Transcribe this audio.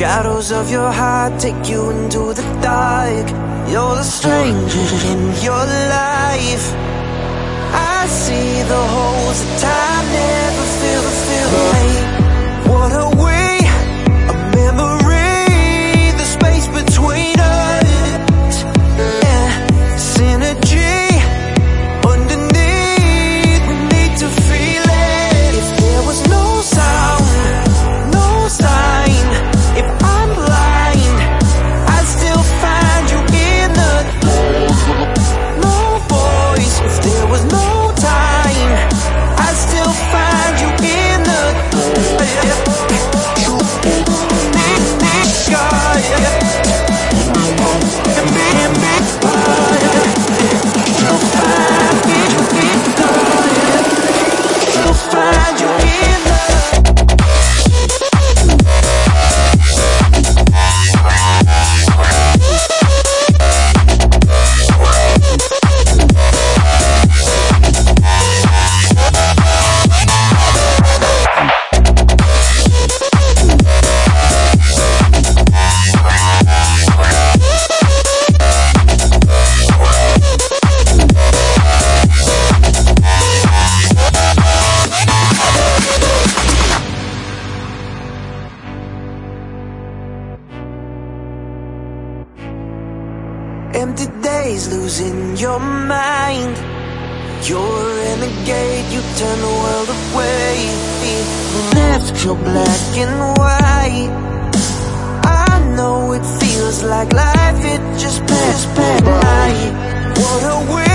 shadows of your heart take you into the dark. You're the stranger in your life. I see the holes of time Empty days losing your mind. You're a renegade, you turn the world away. Left your black and white. I know it feels like life, it just passed by. What a way,